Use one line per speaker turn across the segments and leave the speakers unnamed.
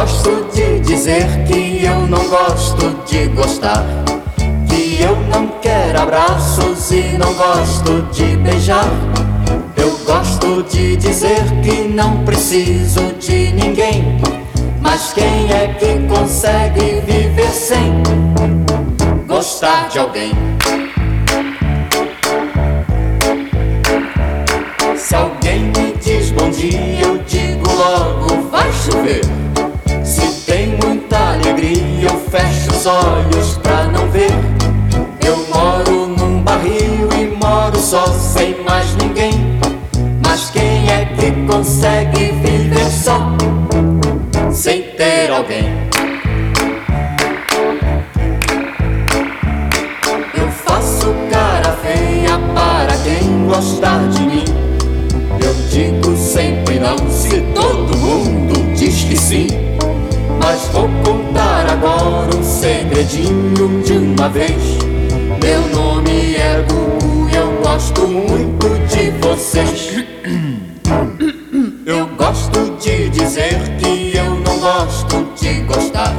gosto de dizer que eu não gosto de gostar. Que eu não quero abraços e não gosto de beijar. Eu gosto de dizer que não preciso de ninguém. Mas quem é que consegue viver sem gostar de alguém? Se alguém me diz bom dia. Os olhos pra não ver. Eu moro num barril e moro só sem mais ninguém. Mas quem é que consegue viver só sem ter alguém? Segredinho de uma vez. Meu nome é Gugu e eu gosto muito de vocês. Eu gosto de dizer que eu não gosto de gostar.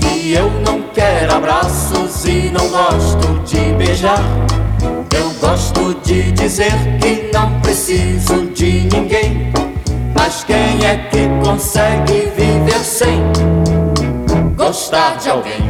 Que eu não quero abraços e não gosto de beijar. Eu gosto de dizer que não preciso de ninguém. Mas quem é que consegue viver sem gostar de alguém?